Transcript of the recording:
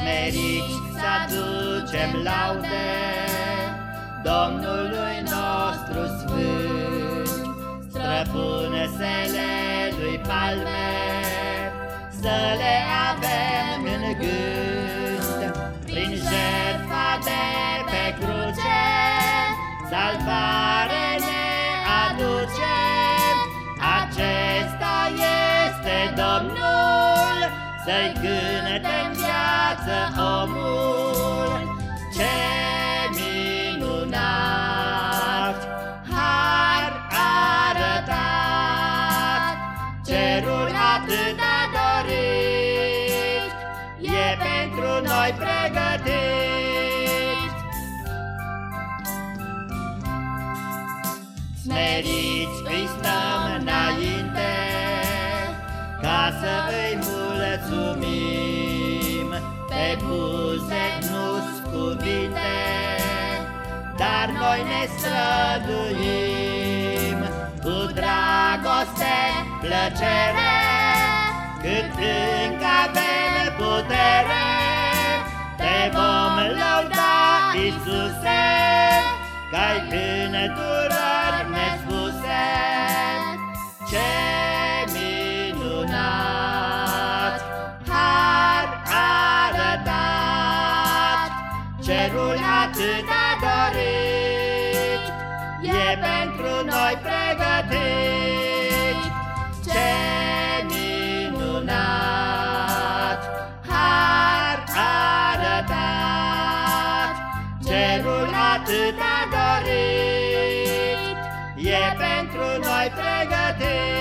Smeriți să aducem laude Domnului nostru sfânt, Străpune-sele lui palme, Să le avem în gând, Prin jertfa de pe cruce, Salvare ne aduce, Acesta este Domnul, Să-i cântem viață omul, Ce minunat, har arătat, Cerul atât de dorit, E pentru noi pregătit. Smeriți îi stăm înainte, Ca să îi mulțumim, Pe buze nu-s cuvinte, Dar noi ne străduim Cu dragoste, plăcere, Cât încă avem putere, Te vom lăuda, Iisuse, Că-ai înăturări nespuse. Cerul atât de dorit, E pentru noi pregătit. Ce minunat, har arătat, Cerul atât de dorit, E pentru noi pregătit.